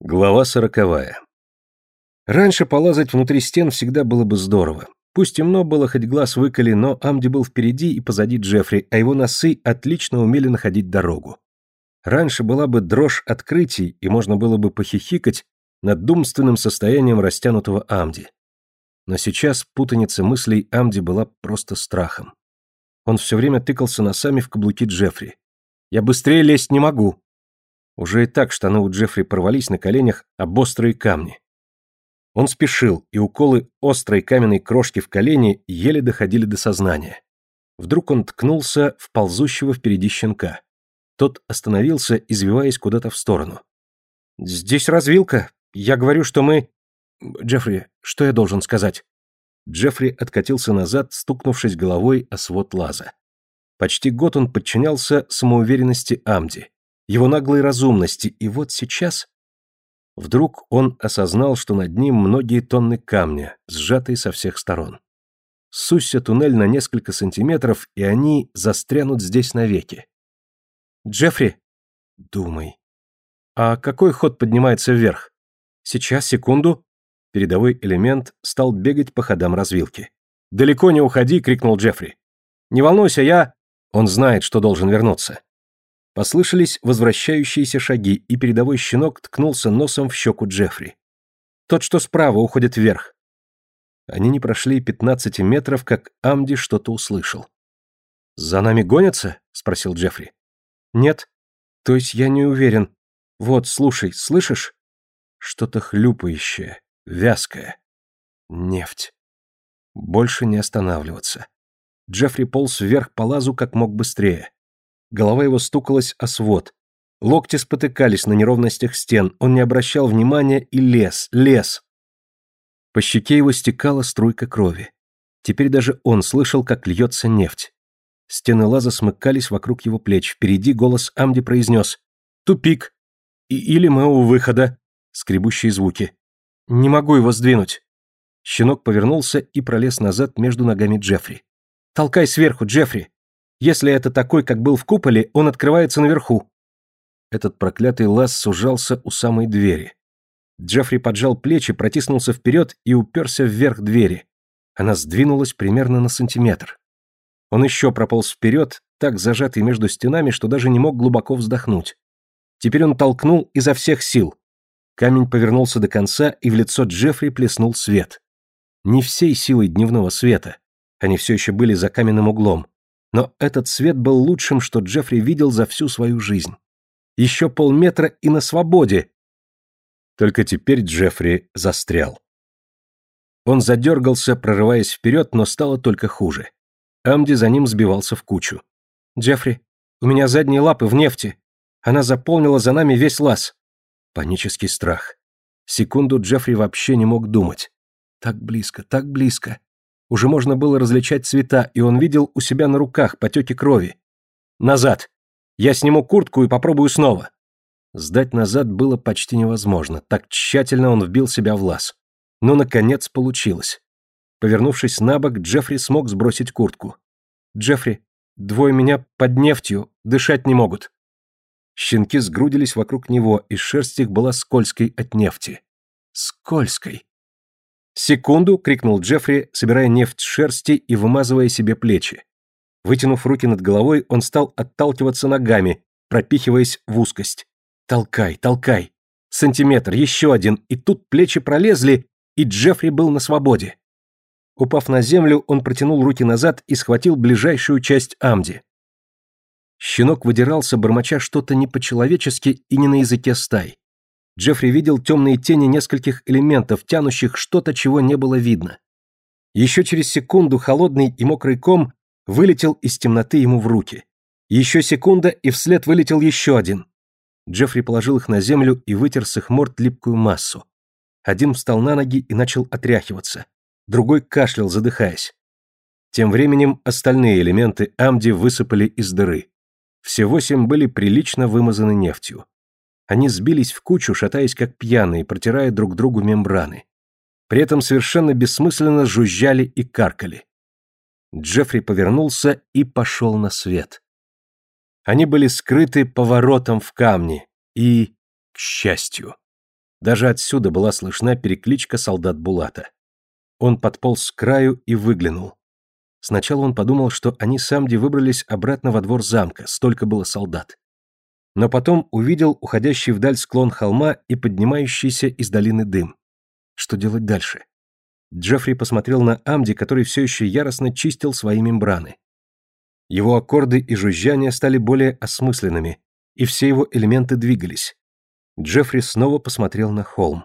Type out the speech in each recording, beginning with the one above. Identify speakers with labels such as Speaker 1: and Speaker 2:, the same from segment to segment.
Speaker 1: Глава сороковая. Раньше полазать внутри стен всегда было бы здорово. Пусть темно было, хоть глаз выколи, но Амди был впереди и позади Джеффри, а его носы отлично умели находить дорогу. Раньше была бы дрожь открытий, и можно было бы похихикать над думственным состоянием растянутого Амди. Но сейчас путаница мыслей Амди была просто страхом. Он все время тыкался носами в каблуки Джеффри. «Я быстрее лезть не могу», уже и так штаны у Джеффри порвались на коленях об острые камни. Он спешил, и уколы острой каменной крошки в колени еле доходили до сознания. Вдруг он ткнулся в ползущего впереди щенка. Тот остановился, извиваясь куда-то в сторону. «Здесь развилка. Я говорю, что мы...» «Джеффри, что я должен сказать?» Джеффри откатился назад, стукнувшись головой о свод лаза. Почти год он подчинялся самоуверенности Амди его наглой разумности, и вот сейчас... Вдруг он осознал, что над ним многие тонны камня, сжатые со всех сторон. Сусся туннель на несколько сантиметров, и они застрянут здесь навеки. «Джеффри!» «Думай. А какой ход поднимается вверх?» «Сейчас, секунду». Передовой элемент стал бегать по ходам развилки. «Далеко не уходи!» — крикнул Джеффри. «Не волнуйся, я...» Он знает, что должен вернуться. Послышались возвращающиеся шаги, и передовой щенок ткнулся носом в щеку Джеффри. Тот, что справа, уходит вверх. Они не прошли пятнадцати метров, как Амди что-то услышал. «За нами гонятся?» — спросил Джеффри. «Нет. То есть я не уверен. Вот, слушай, слышишь? Что-то хлюпающее, вязкое. Нефть. Больше не останавливаться». Джеффри полз вверх по лазу как мог быстрее. Голова его стукалась о свод. Локти спотыкались на неровностях стен, он не обращал внимания и лез, лез. По щеке его стекала струйка крови. Теперь даже он слышал, как льется нефть. Стены лаза смыкались вокруг его плеч. Впереди голос Амди произнес «Тупик!» и «Или мы у выхода!» Скребущие звуки. «Не могу его сдвинуть!» Щенок повернулся и пролез назад между ногами Джеффри. «Толкай сверху, Джеффри!» Если это такой, как был в куполе, он открывается наверху. Этот проклятый лаз сужался у самой двери. Джеффри поджал плечи, протиснулся вперед и уперся вверх двери. Она сдвинулась примерно на сантиметр. Он еще прополз вперед, так зажатый между стенами, что даже не мог глубоко вздохнуть. Теперь он толкнул изо всех сил. Камень повернулся до конца, и в лицо Джеффри плеснул свет. Не всей силой дневного света. Они все еще были за каменным углом. Но этот свет был лучшим, что Джеффри видел за всю свою жизнь. Еще полметра и на свободе. Только теперь Джеффри застрял. Он задергался, прорываясь вперед, но стало только хуже. Амди за ним сбивался в кучу. «Джеффри, у меня задние лапы в нефти. Она заполнила за нами весь лаз». Панический страх. Секунду Джеффри вообще не мог думать. Так близко, так близко. Уже можно было различать цвета, и он видел у себя на руках потеки крови. «Назад! Я сниму куртку и попробую снова!» Сдать назад было почти невозможно, так тщательно он вбил себя в лаз. Но, наконец, получилось. Повернувшись на бок, Джеффри смог сбросить куртку. «Джеффри, двое меня под нефтью, дышать не могут». Щенки сгрудились вокруг него, и шерсть их была скользкой от нефти. Скользкой. «Секунду!» — крикнул Джеффри, собирая нефть с шерсти и вымазывая себе плечи. Вытянув руки над головой, он стал отталкиваться ногами, пропихиваясь в узкость. «Толкай, толкай! Сантиметр, еще один!» И тут плечи пролезли, и Джеффри был на свободе. Упав на землю, он протянул руки назад и схватил ближайшую часть Амди. Щенок выдирался, бормоча что-то не по-человечески и не на языке стай. Джеффри видел темные тени нескольких элементов, тянущих что-то, чего не было видно. Еще через секунду холодный и мокрый ком вылетел из темноты ему в руки. Еще секунда, и вслед вылетел еще один. Джеффри положил их на землю и вытер с их морд липкую массу. Один встал на ноги и начал отряхиваться. Другой кашлял, задыхаясь. Тем временем остальные элементы Амди высыпали из дыры. Все восемь были прилично вымазаны нефтью. Они сбились в кучу, шатаясь как пьяные, протирая друг другу мембраны. При этом совершенно бессмысленно жужжали и каркали. Джеффри повернулся и пошел на свет. Они были скрыты поворотом в камне и, к счастью, Даже отсюда была слышна перекличка солдат Булата. Он подполз к краю и выглянул. Сначала он подумал, что они с Амди выбрались обратно во двор замка, столько было солдат. Но потом увидел уходящий вдаль склон холма и поднимающийся из долины дым. Что делать дальше? Джеффри посмотрел на Амди, который все еще яростно чистил свои мембраны. Его аккорды и жужжания стали более осмысленными, и все его элементы двигались. Джеффри снова посмотрел на холм.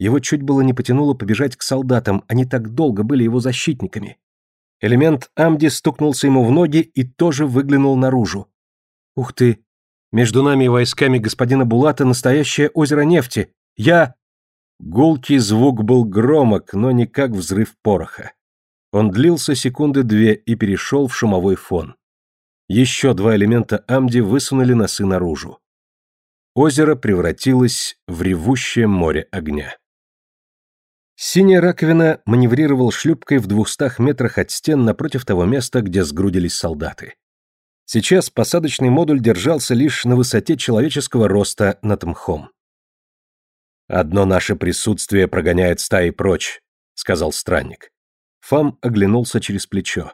Speaker 1: Его чуть было не потянуло побежать к солдатам, они так долго были его защитниками. Элемент Амди стукнулся ему в ноги и тоже выглянул наружу. «Ух ты! Между нами и войсками господина Булата настоящее озеро нефти! Я...» Гулкий звук был громок, но не как взрыв пороха. Он длился секунды две и перешел в шумовой фон. Еще два элемента Амди высунули носы наружу. Озеро превратилось в ревущее море огня. Синяя раковина маневрировал шлюпкой в двухстах метрах от стен напротив того места, где сгрудились солдаты. Сейчас посадочный модуль держался лишь на высоте человеческого роста над мхом. «Одно наше присутствие прогоняет стаи прочь», — сказал странник. Фам оглянулся через плечо.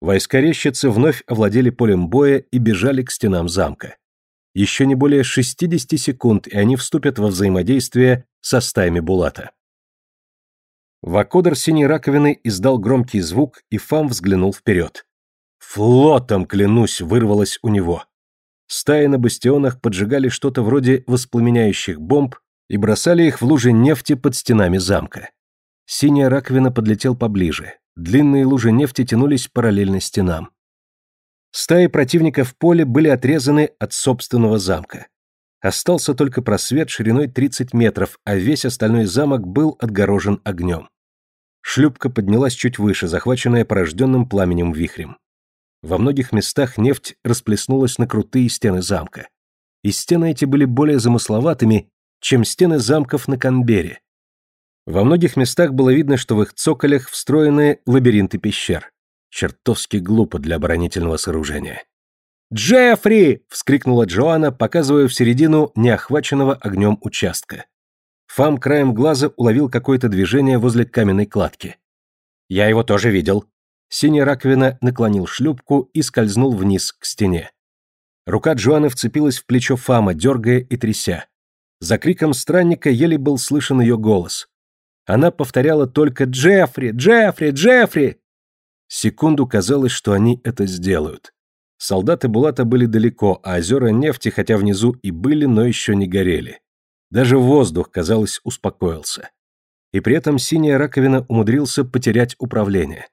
Speaker 1: Войска рещицы вновь овладели полем боя и бежали к стенам замка. Еще не более 60 секунд, и они вступят во взаимодействие со стаями Булата. Вакодер синей раковины издал громкий звук, и Фам взглянул вперед. «Флотом, клянусь!» вырвалось у него. Стаи на бастионах поджигали что-то вроде воспламеняющих бомб, и бросали их в лужи нефти под стенами замка. Синяя раковина подлетел поближе. Длинные лужи нефти тянулись параллельно стенам. Стаи противника в поле были отрезаны от собственного замка. Остался только просвет шириной 30 метров, а весь остальной замок был отгорожен огнем. Шлюпка поднялась чуть выше, захваченная порожденным пламенем вихрем. Во многих местах нефть расплеснулась на крутые стены замка. И стены эти были более замысловатыми чем стены замков на Канбере. Во многих местах было видно, что в их цоколях встроены лабиринты пещер. Чертовски глупо для оборонительного сооружения. «Джеффри!» — вскрикнула Джоанна, показывая в середину неохваченного огнем участка. Фам краем глаза уловил какое-то движение возле каменной кладки. «Я его тоже видел». Синяя раковина наклонил шлюпку и скользнул вниз к стене. Рука Джоанны вцепилась в плечо Фама, дергая и тряся. За криком странника еле был слышен ее голос. Она повторяла только «Джеффри! Джеффри! Джеффри!» Секунду казалось, что они это сделают. Солдаты Булата были далеко, а озера нефти, хотя внизу и были, но еще не горели. Даже воздух, казалось, успокоился. И при этом синяя раковина умудрился потерять управление.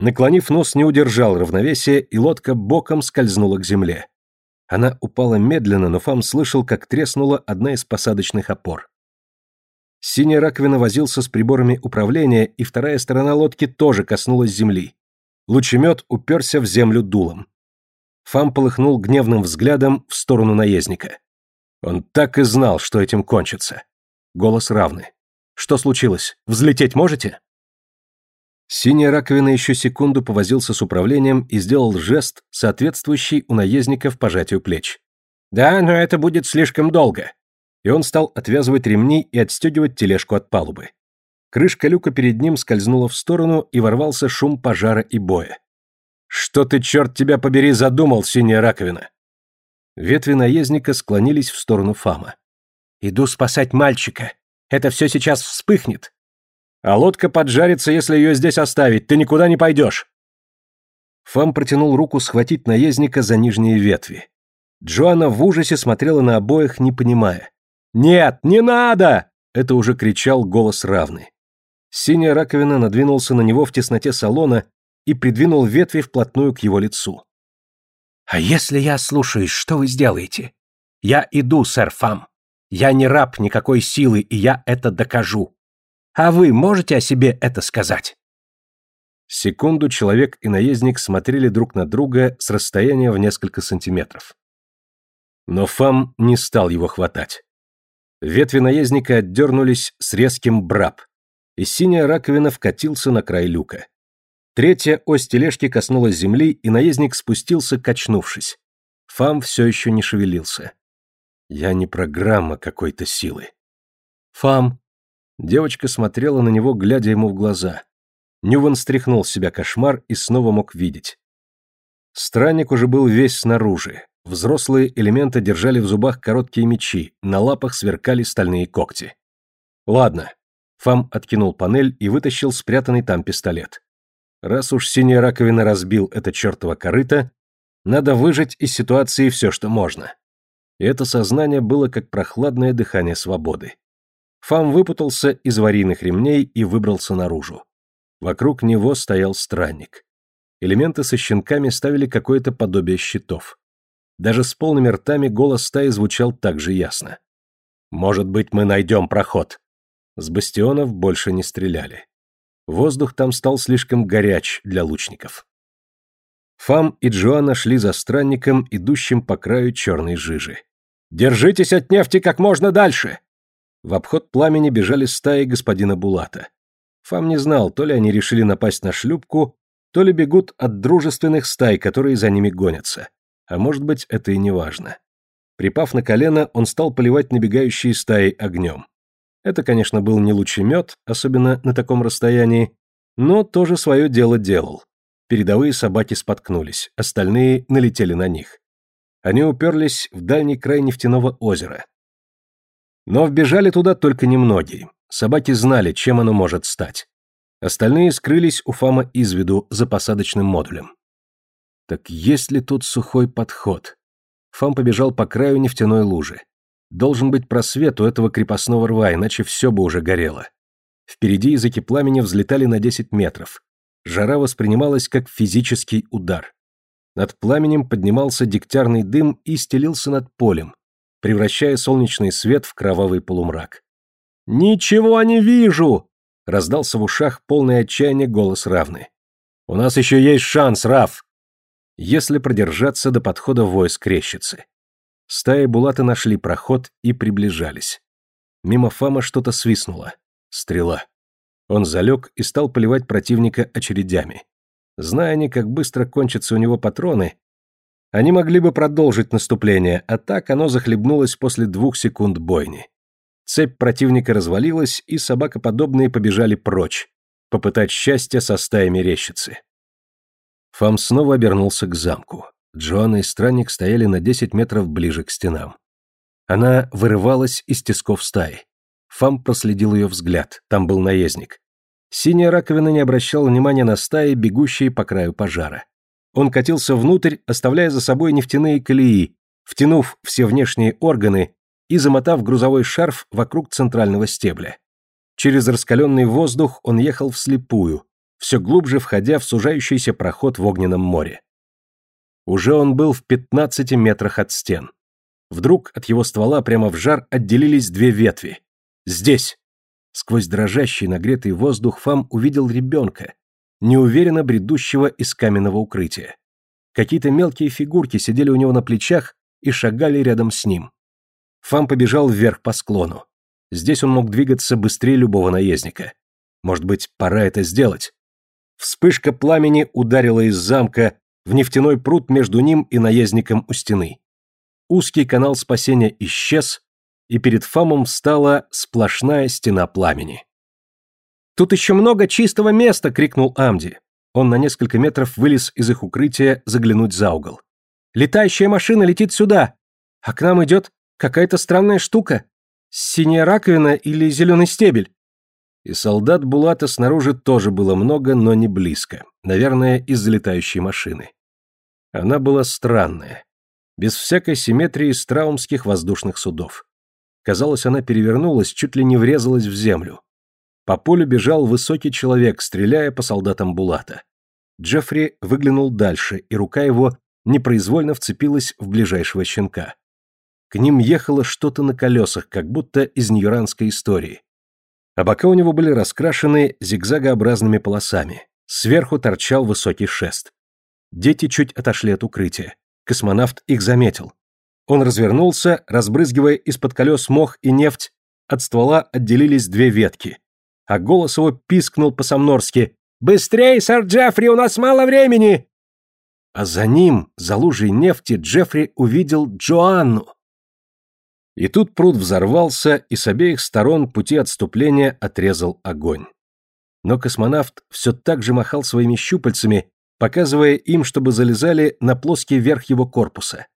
Speaker 1: Наклонив нос, не удержал равновесия, и лодка боком скользнула к земле. Она упала медленно, но Фам слышал, как треснула одна из посадочных опор. Синяя раковина возился с приборами управления, и вторая сторона лодки тоже коснулась земли. Лучемет уперся в землю дулом. Фам полыхнул гневным взглядом в сторону наездника. Он так и знал, что этим кончится. Голос равный. «Что случилось? Взлететь можете?» Синяя раковина еще секунду повозился с управлением и сделал жест, соответствующий у наездников пожатию плеч. «Да, но это будет слишком долго». И он стал отвязывать ремни и отстегивать тележку от палубы. Крышка люка перед ним скользнула в сторону, и ворвался шум пожара и боя. «Что ты, черт тебя побери, задумал, синяя раковина?» Ветви наездника склонились в сторону Фама. «Иду спасать мальчика. Это все сейчас вспыхнет. А лодка поджарится, если ее здесь оставить. Ты никуда не пойдешь. Фам протянул руку схватить наездника за нижние ветви. Джоанна в ужасе смотрела на обоих, не понимая. «Нет, не надо!» — это уже кричал голос равный. Синяя раковина надвинулся на него в тесноте салона и придвинул ветви вплотную к его лицу. «А если я слушаюсь, что вы сделаете? Я иду, сэр Фам. Я не раб никакой силы, и я это докажу. А вы можете о себе это сказать?» Секунду человек и наездник смотрели друг на друга с расстояния в несколько сантиметров. Но Фам не стал его хватать. Ветви наездника отдернулись с резким браб, и синяя раковина вкатился на край люка. Третья ось тележки коснулась земли, и наездник спустился, качнувшись. Фам все еще не шевелился. Я не программа какой-то силы. «Фам!» Девочка смотрела на него, глядя ему в глаза. Нюван стряхнул с себя кошмар и снова мог видеть. Странник уже был весь снаружи. Взрослые элементы держали в зубах короткие мечи, на лапах сверкали стальные когти. «Ладно». Фам откинул панель и вытащил спрятанный там пистолет. Раз уж синяя раковина разбил это чертово корыто, надо выжать из ситуации все, что можно. И это сознание было как прохладное дыхание свободы. Фам выпутался из аварийных ремней и выбрался наружу. Вокруг него стоял странник. Элементы со щенками ставили какое-то подобие щитов. Даже с полными ртами голос стаи звучал так же ясно. «Может быть, мы найдем проход». С бастионов больше не стреляли. Воздух там стал слишком горяч для лучников. Фам и Джоанна шли за странником, идущим по краю черной жижи. «Держитесь от нефти как можно дальше!» В обход пламени бежали стаи господина Булата. Фам не знал, то ли они решили напасть на шлюпку, то ли бегут от дружественных стай, которые за ними гонятся. А может быть, это и не важно. Припав на колено, он стал поливать набегающие стаи огнем. Это, конечно, был не лучемет, особенно на таком расстоянии, но тоже свое дело делал. Передовые собаки споткнулись, остальные налетели на них. Они уперлись в дальний край нефтяного озера, но вбежали туда только немногие. Собаки знали, чем оно может стать. Остальные скрылись у Фама из виду за посадочным модулем. Так есть ли тут сухой подход? Фам побежал по краю нефтяной лужи. Должен быть просвет у этого крепостного рва, иначе все бы уже горело. Впереди языки пламени взлетали на 10 метров. Жара воспринималась как физический удар. Над пламенем поднимался дегтярный дым и стелился над полем, превращая солнечный свет в кровавый полумрак. «Ничего не вижу!» — раздался в ушах полный отчаяния голос Равны. «У нас еще есть шанс, Рав!» Если продержаться до подхода войск Рещицы. Стаи Булата нашли проход и приближались. Мимо Фама что-то свистнуло. Стрела. Он залег и стал поливать противника очередями. Зная они, как быстро кончатся у него патроны, они могли бы продолжить наступление, а так оно захлебнулось после двух секунд бойни. Цепь противника развалилась, и собакоподобные побежали прочь, попытать счастья со стаями рещицы. Фам снова обернулся к замку. Джоанна и странник стояли на 10 метров ближе к стенам. Она вырывалась из тисков стаи. Фам проследил ее взгляд, там был наездник. Синяя раковина не обращала внимания на стаи, бегущие по краю пожара. Он катился внутрь, оставляя за собой нефтяные колеи, втянув все внешние органы и замотав грузовой шарф вокруг центрального стебля. Через раскаленный воздух он ехал вслепую, все глубже входя в сужающийся проход в огненном море. Уже он был в 15 метрах от стен. Вдруг от его ствола прямо в жар отделились две ветви. Здесь! Сквозь дрожащий нагретый воздух Фам увидел ребенка, неуверенно бредущего из каменного укрытия. Какие-то мелкие фигурки сидели у него на плечах и шагали рядом с ним. Фам побежал вверх по склону. Здесь он мог двигаться быстрее любого наездника. Может быть, пора это сделать? Вспышка пламени ударила из замка в нефтяной пруд между ним и наездником у стены. Узкий канал спасения исчез, и перед Фамом встала сплошная стена пламени. «Тут еще много чистого места!» — крикнул Амди. Он на несколько метров вылез из их укрытия заглянуть за угол. «Летающая машина летит сюда! А к нам идет какая-то странная штука. Синяя раковина или зеленый стебель?» И солдат Булата снаружи тоже было много, но не близко. Наверное, из-за летающей машины. Она была странная. Без всякой симметрии страумских воздушных судов. Казалось, она перевернулась, чуть ли не врезалась в землю. По полю бежал высокий человек, стреляя по солдатам Булата. Джеффри выглянул дальше, и рука его непроизвольно вцепилась в ближайшего щенка. К ним ехало что-то на колесах, как будто из ньюранской истории. А бока у него были раскрашены зигзагообразными полосами. Сверху торчал высокий шест. Дети чуть отошли от укрытия. Космонавт их заметил. Он развернулся, разбрызгивая из-под колес мох и нефть, от ствола отделились две ветки а голос его пискнул по-самнорски «Быстрей, сэр Джеффри, у нас мало времени!» А за ним, за лужей нефти, Джеффри увидел Джоанну. И тут пруд взорвался, и с обеих сторон пути отступления отрезал огонь. Но космонавт все так же махал своими щупальцами, показывая им, чтобы залезали на плоский верх его корпуса.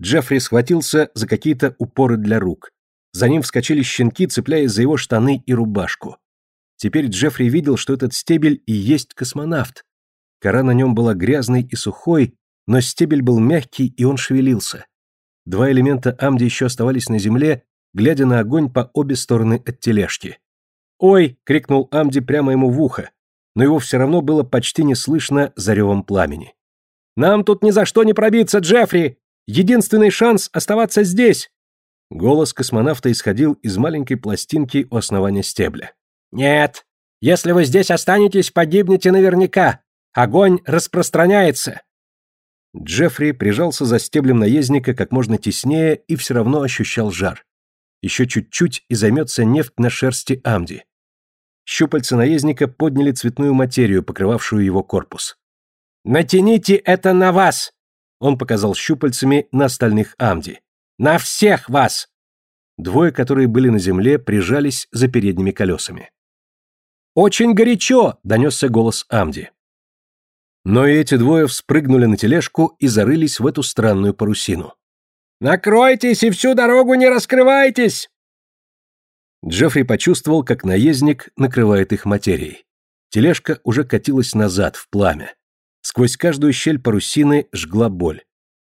Speaker 1: Джеффри схватился за какие-то упоры для рук. За ним вскочили щенки, цепляясь за его штаны и рубашку. Теперь Джеффри видел, что этот стебель и есть космонавт. Кора на нем была грязной и сухой, но стебель был мягкий, и он шевелился. Два элемента Амди еще оставались на земле, глядя на огонь по обе стороны от тележки. «Ой!» — крикнул Амди прямо ему в ухо, но его все равно было почти не слышно за ревом пламени. «Нам тут ни за что не пробиться, Джеффри! Единственный шанс оставаться здесь!» Голос космонавта исходил из маленькой пластинки у основания стебля. «Нет! Если вы здесь останетесь, погибнете наверняка! Огонь распространяется!» Джеффри прижался за стеблем наездника как можно теснее и все равно ощущал жар. Еще чуть-чуть и займется нефть на шерсти Амди. Щупальца наездника подняли цветную материю, покрывавшую его корпус. «Натяните это на вас!» Он показал щупальцами на остальных Амди. «На всех вас!» Двое, которые были на земле, прижались за передними колесами. «Очень горячо!» — донесся голос Амди. Но и эти двое вспрыгнули на тележку и зарылись в эту странную парусину. «Накройтесь и всю дорогу не раскрывайтесь!» Джеффри почувствовал, как наездник накрывает их материей. Тележка уже катилась назад, в пламя. Сквозь каждую щель парусины жгла боль.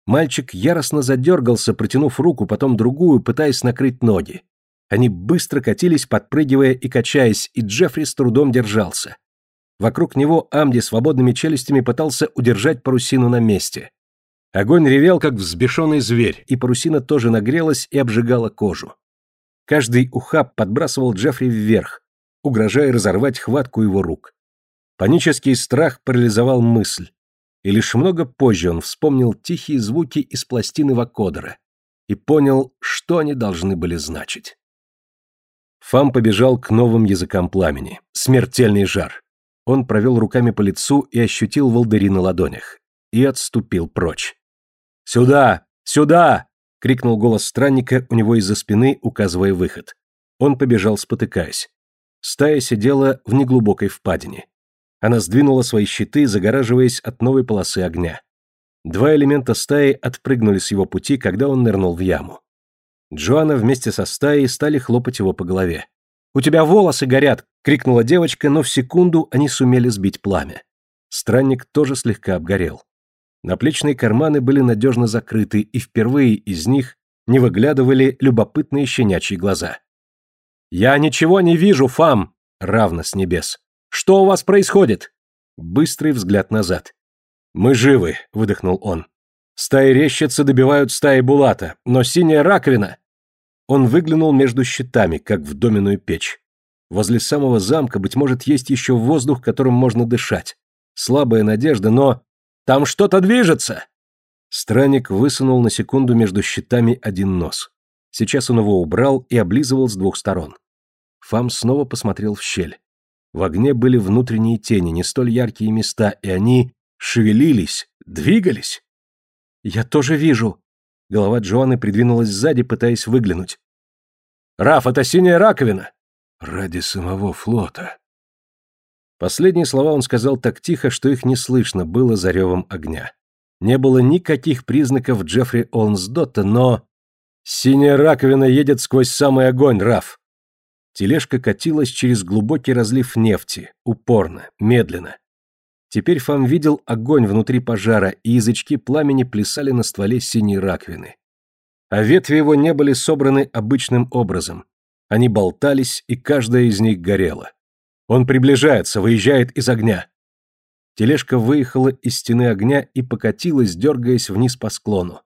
Speaker 1: Мальчик яростно задергался, протянув руку, потом другую, пытаясь накрыть ноги. Они быстро катились, подпрыгивая и качаясь, и Джеффри с трудом держался. Вокруг него Амди свободными челюстями пытался удержать парусину на месте. Огонь ревел, как взбешенный зверь, и парусина тоже нагрелась и обжигала кожу. Каждый ухаб подбрасывал Джеффри вверх, угрожая разорвать хватку его рук. Панический страх парализовал мысль, и лишь много позже он вспомнил тихие звуки из пластины вакодера и понял, что они должны были значить. Фам побежал к новым языкам пламени. Смертельный жар. Он провел руками по лицу и ощутил волдыри на ладонях. И отступил прочь. «Сюда! Сюда!» — крикнул голос странника у него из-за спины, указывая выход. Он побежал, спотыкаясь. Стая сидела в неглубокой впадине. Она сдвинула свои щиты, загораживаясь от новой полосы огня. Два элемента стаи отпрыгнули с его пути, когда он нырнул в яму. Джоанна вместе со стаей стали хлопать его по голове. «У тебя волосы горят!» — крикнула девочка, но в секунду они сумели сбить пламя. Странник тоже слегка обгорел. Наплечные карманы были надежно закрыты, и впервые из них не выглядывали любопытные щенячьи глаза. «Я ничего не вижу, Фам!» — равно с небес. «Что у вас происходит?» Быстрый взгляд назад. «Мы живы», — выдохнул он. «Стаи рещицы добивают стаи Булата, но синяя раковина...» Он выглянул между щитами, как в доменную печь. Возле самого замка, быть может, есть еще воздух, которым можно дышать. Слабая надежда, но... Там что-то движется!» Странник высунул на секунду между щитами один нос. Сейчас он его убрал и облизывал с двух сторон. Фам снова посмотрел в щель. В огне были внутренние тени, не столь яркие места, и они шевелились, двигались. «Я тоже вижу», Голова Джоанны придвинулась сзади, пытаясь выглянуть. «Раф, это синяя раковина!» «Ради самого флота». Последние слова он сказал так тихо, что их не слышно было за ревом огня. Не было никаких признаков Джеффри Олнсдотта, но... «Синяя раковина едет сквозь самый огонь, Раф!» Тележка катилась через глубокий разлив нефти, упорно, медленно. Теперь Фам видел огонь внутри пожара, и язычки пламени плясали на стволе синей раковины. А ветви его не были собраны обычным образом. Они болтались, и каждая из них горела. Он приближается, выезжает из огня. Тележка выехала из стены огня и покатилась, дергаясь вниз по склону.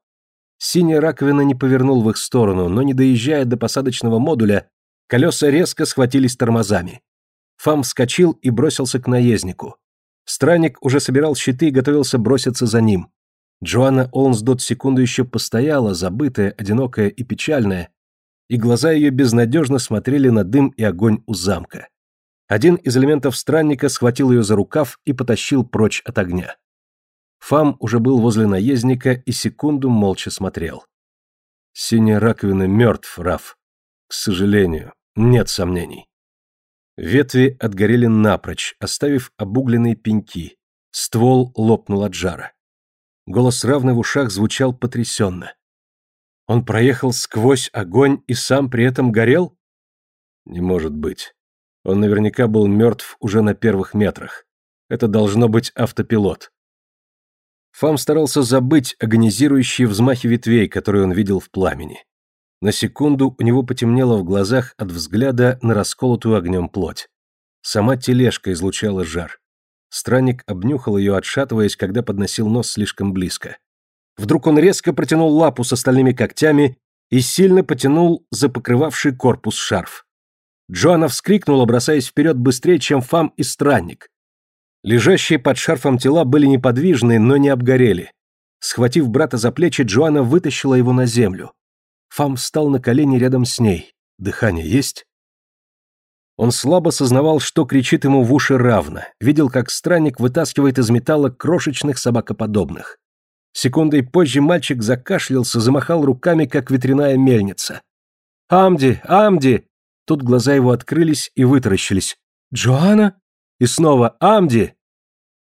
Speaker 1: Синяя раковина не повернул в их сторону, но не доезжая до посадочного модуля, колеса резко схватились тормозами. Фам вскочил и бросился к наезднику. Странник уже собирал щиты и готовился броситься за ним. Джоанна Олнсдот секунду еще постояла, забытая, одинокая и печальная, и глаза ее безнадежно смотрели на дым и огонь у замка. Один из элементов странника схватил ее за рукав и потащил прочь от огня. Фам уже был возле наездника и секунду молча смотрел. Синяя раковина мертв, Раф. К сожалению, нет сомнений. Ветви отгорели напрочь, оставив обугленные пеньки. Ствол лопнул от жара. Голос равный в ушах звучал потрясенно. Он проехал сквозь огонь и сам при этом горел? Не может быть. Он наверняка был мертв уже на первых метрах. Это должно быть автопилот. Фам старался забыть агонизирующие взмахи ветвей, которые он видел в пламени. На секунду у него потемнело в глазах от взгляда на расколотую огнем плоть. Сама тележка излучала жар. Странник обнюхал ее, отшатываясь, когда подносил нос слишком близко. Вдруг он резко протянул лапу с остальными когтями и сильно потянул за покрывавший корпус шарф. Джоанна вскрикнула, бросаясь вперед быстрее, чем Фам и Странник. Лежащие под шарфом тела были неподвижны, но не обгорели. Схватив брата за плечи, Джоанна вытащила его на землю. Фам встал на колени рядом с ней. Дыхание есть? Он слабо сознавал, что кричит ему в уши равно, видел, как странник вытаскивает из металла крошечных собакоподобных. Секундой позже мальчик закашлялся, замахал руками, как ветряная мельница. «Амди! Амди!» Тут глаза его открылись и вытаращились. «Джоанна?» И снова «Амди!»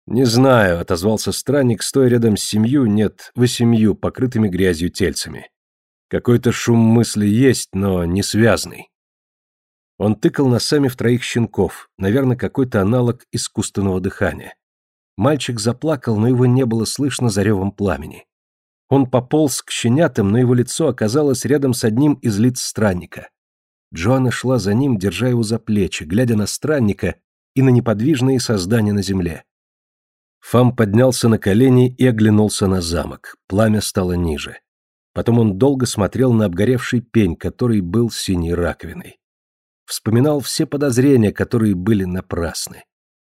Speaker 1: «Не знаю», — отозвался странник, стоя рядом с семью, нет, восемью, покрытыми грязью тельцами. Какой-то шум мысли есть, но не связанный. Он тыкал носами в троих щенков, наверное, какой-то аналог искусственного дыхания. Мальчик заплакал, но его не было слышно за ревом пламени. Он пополз к щенятам, но его лицо оказалось рядом с одним из лиц странника. Джоанна шла за ним, держа его за плечи, глядя на странника и на неподвижные создания на земле. Фам поднялся на колени и оглянулся на замок. Пламя стало ниже. Потом он долго смотрел на обгоревший пень, который был синей раковиной. Вспоминал все подозрения, которые были напрасны.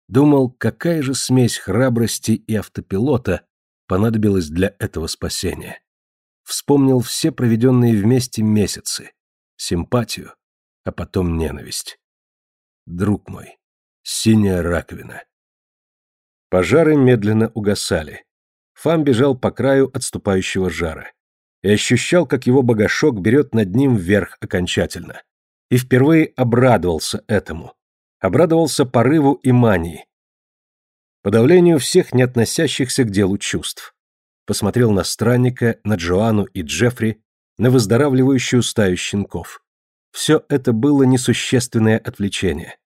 Speaker 1: Думал, какая же смесь храбрости и автопилота понадобилась для этого спасения. Вспомнил все проведенные вместе месяцы, симпатию, а потом ненависть. Друг мой, синяя раковина. Пожары медленно угасали. Фам бежал по краю отступающего жара и ощущал, как его богашок берет над ним вверх окончательно. И впервые обрадовался этому. Обрадовался порыву и мании. Подавлению всех не относящихся к делу чувств. Посмотрел на странника, на Джоанну и Джеффри, на выздоравливающую стаю щенков. Все это было несущественное отвлечение.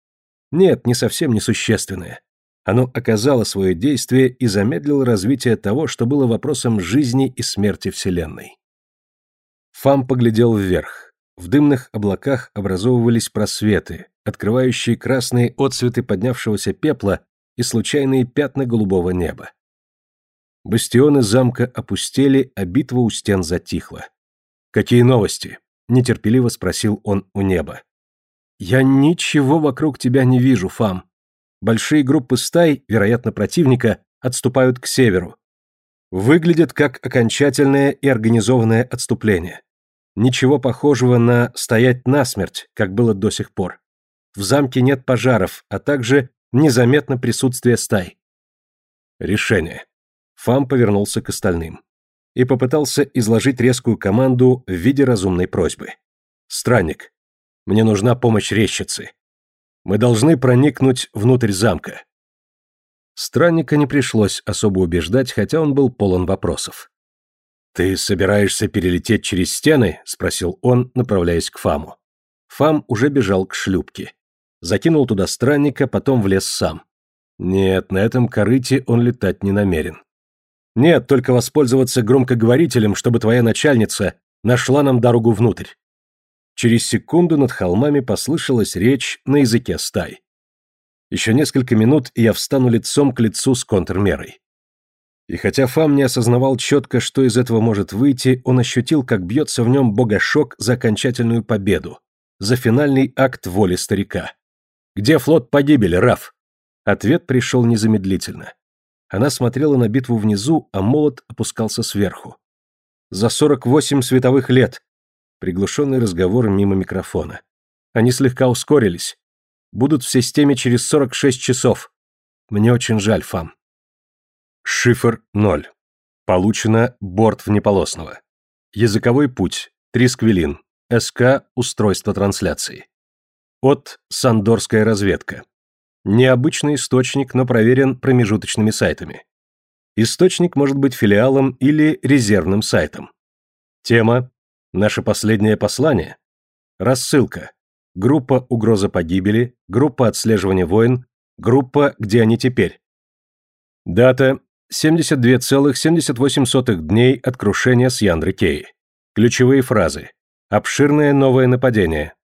Speaker 1: Нет, не совсем несущественное. Оно оказало свое действие и замедлило развитие того, что было вопросом жизни и смерти Вселенной. Фам поглядел вверх. В дымных облаках образовывались просветы, открывающие красные отцветы поднявшегося пепла и случайные пятна голубого неба. Бастионы замка опустели, а битва у стен затихла. «Какие новости?» — нетерпеливо спросил он у неба. «Я ничего вокруг тебя не вижу, Фам. Большие группы стай, вероятно, противника, отступают к северу. Выглядит как окончательное и организованное отступление. Ничего похожего на «стоять насмерть», как было до сих пор. В замке нет пожаров, а также незаметно присутствие стай. Решение. Фам повернулся к остальным и попытался изложить резкую команду в виде разумной просьбы. «Странник, мне нужна помощь резчицы. Мы должны проникнуть внутрь замка». Странника не пришлось особо убеждать, хотя он был полон вопросов. «Ты собираешься перелететь через стены?» — спросил он, направляясь к Фаму. Фам уже бежал к шлюпке. Закинул туда странника, потом влез сам. Нет, на этом корыте он летать не намерен. Нет, только воспользоваться громкоговорителем, чтобы твоя начальница нашла нам дорогу внутрь. Через секунду над холмами послышалась речь на языке стай. Еще несколько минут, и я встану лицом к лицу с контрмерой. И хотя Фам не осознавал четко, что из этого может выйти, он ощутил, как бьется в нем богошок за окончательную победу, за финальный акт воли старика. «Где флот погибели, Раф?» Ответ пришел незамедлительно. Она смотрела на битву внизу, а молот опускался сверху. «За сорок восемь световых лет!» Приглушенный разговор мимо микрофона. Они слегка ускорились. Будут в системе через сорок шесть часов. Мне очень жаль, Фам. Шифр 0. Получено борт внеполосного. Языковой путь Трисквилин. СК «Устройство трансляции». От «Сандорская разведка». Необычный источник, но проверен промежуточными сайтами. Источник может быть филиалом или резервным сайтом. Тема «Наше последнее послание». Рассылка. Группа «Угроза погибели», группа «Отслеживание войн», группа «Где они теперь?». Дата 72,78 дней от крушения с Яндры Кеи. Ключевые фразы. Обширное новое нападение.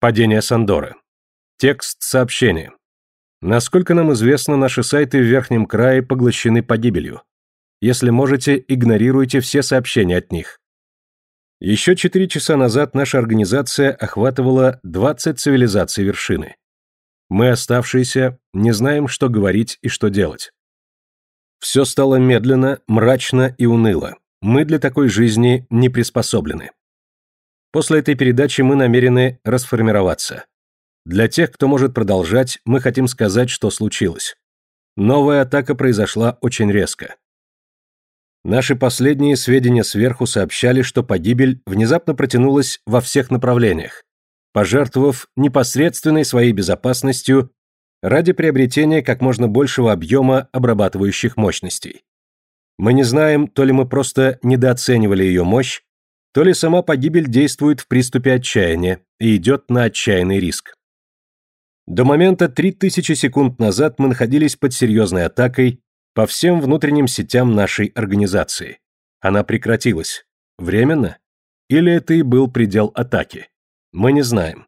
Speaker 1: Падение Сандоры. Текст сообщения. Насколько нам известно, наши сайты в верхнем крае поглощены погибелью. Если можете, игнорируйте все сообщения от них. Еще четыре часа назад наша организация охватывала 20 цивилизаций вершины. Мы, оставшиеся, не знаем, что говорить и что делать. Все стало медленно, мрачно и уныло. Мы для такой жизни не приспособлены. После этой передачи мы намерены расформироваться. Для тех, кто может продолжать, мы хотим сказать, что случилось. Новая атака произошла очень резко. Наши последние сведения сверху сообщали, что погибель внезапно протянулась во всех направлениях, пожертвовав непосредственной своей безопасностью ради приобретения как можно большего объема обрабатывающих мощностей. Мы не знаем, то ли мы просто недооценивали ее мощь, то ли сама погибель действует в приступе отчаяния и идет на отчаянный риск. До момента 3000 секунд назад мы находились под серьезной атакой по всем внутренним сетям нашей организации. Она прекратилась. Временно? Или это и был предел атаки? Мы не знаем.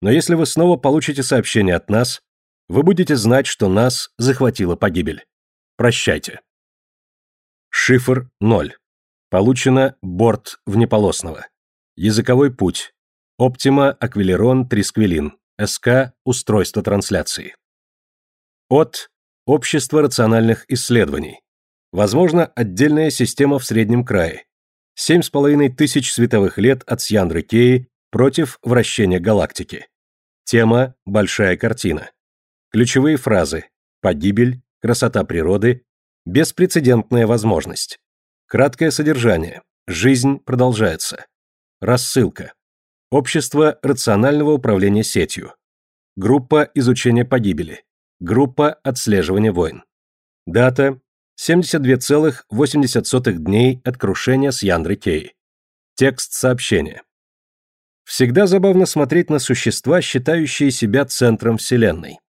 Speaker 1: Но если вы снова получите сообщение от нас, вы будете знать, что нас захватила погибель. Прощайте. Шифр 0. Получено борт внеполосного. Языковой путь. Оптима Аквилерон Трисквилин. СК Устройство трансляции. От Общество рациональных исследований. Возможно, отдельная система в среднем крае. 7,5 тысяч световых лет от Сьяндры Кеи против вращения галактики. Тема «Большая картина». Ключевые фразы «Погибель», «Красота природы», «Беспрецедентная возможность». Краткое содержание. Жизнь продолжается. Рассылка. Общество рационального управления сетью. Группа изучения погибели. Группа отслеживания войн. Дата 72,80 дней от крушения с Яндры Кей. Текст сообщения. Всегда забавно смотреть на существа, считающие себя центром Вселенной.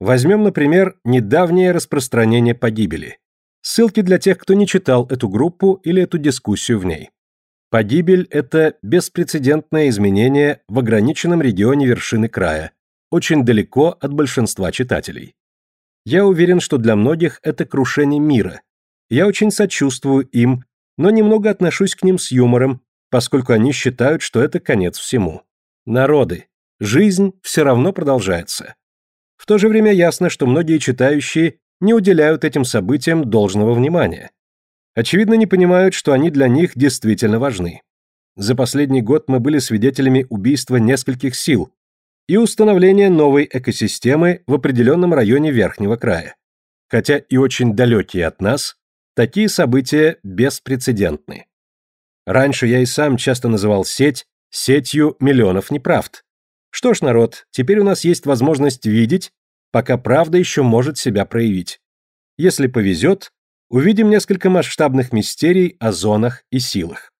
Speaker 1: Возьмем, например, недавнее распространение погибели. Ссылки для тех, кто не читал эту группу или эту дискуссию в ней. Погибель – это беспрецедентное изменение в ограниченном регионе вершины края, очень далеко от большинства читателей. Я уверен, что для многих это крушение мира. Я очень сочувствую им, но немного отношусь к ним с юмором, поскольку они считают, что это конец всему. Народы. Жизнь все равно продолжается. В то же время ясно, что многие читающие не уделяют этим событиям должного внимания. Очевидно, не понимают, что они для них действительно важны. За последний год мы были свидетелями убийства нескольких сил и установления новой экосистемы в определенном районе верхнего края. Хотя и очень далекие от нас, такие события беспрецедентны. Раньше я и сам часто называл сеть сетью миллионов неправд. Что ж, народ, теперь у нас есть возможность видеть, пока правда еще может себя проявить. Если повезет, увидим несколько масштабных мистерий о зонах и силах.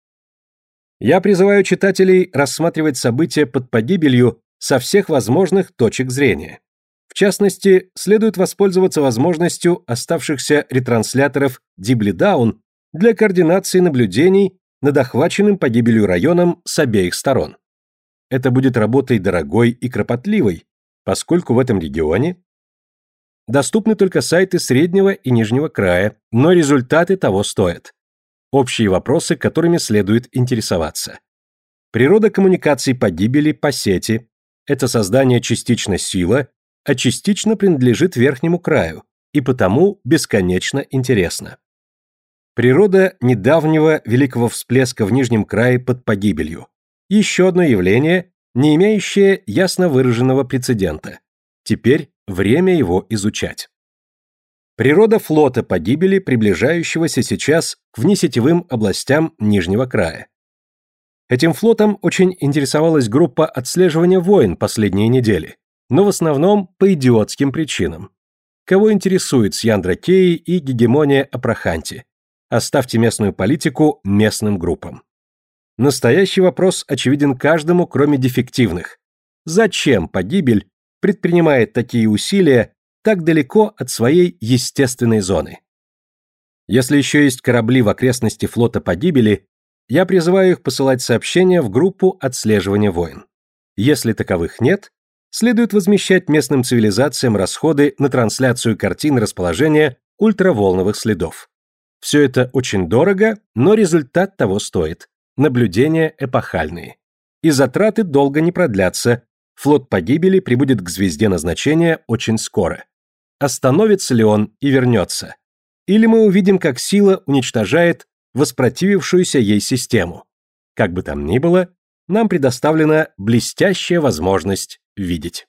Speaker 1: Я призываю читателей рассматривать события под погибелью со всех возможных точек зрения. В частности, следует воспользоваться возможностью оставшихся ретрансляторов Дибли-Даун для координации наблюдений над охваченным погибелью районом с обеих сторон. Это будет работой дорогой и кропотливой, поскольку в этом регионе доступны только сайты среднего и нижнего края, но результаты того стоят. Общие вопросы, которыми следует интересоваться. Природа коммуникаций погибели по сети – это создание частично сила, а частично принадлежит верхнему краю, и потому бесконечно интересно. Природа недавнего великого всплеска в нижнем крае под погибелью. Еще одно явление, не имеющее ясно выраженного прецедента. Теперь время его изучать. Природа флота погибели, приближающегося сейчас к внесетевым областям Нижнего края. Этим флотом очень интересовалась группа отслеживания войн последние недели, но в основном по идиотским причинам. Кого интересует Сьяндра Кеи и гегемония Апраханти? Оставьте местную политику местным группам. Настоящий вопрос очевиден каждому, кроме дефективных. Зачем погибель предпринимает такие усилия так далеко от своей естественной зоны? Если еще есть корабли в окрестности флота погибели, я призываю их посылать сообщения в группу отслеживания войн. Если таковых нет, следует возмещать местным цивилизациям расходы на трансляцию картин расположения ультраволновых следов. Все это очень дорого, но результат того стоит. Наблюдения эпохальные. И затраты долго не продлятся. Флот погибели прибудет к звезде назначения очень скоро. Остановится ли он и вернется? Или мы увидим, как сила уничтожает воспротивившуюся ей систему. Как бы там ни было, нам предоставлена блестящая возможность видеть.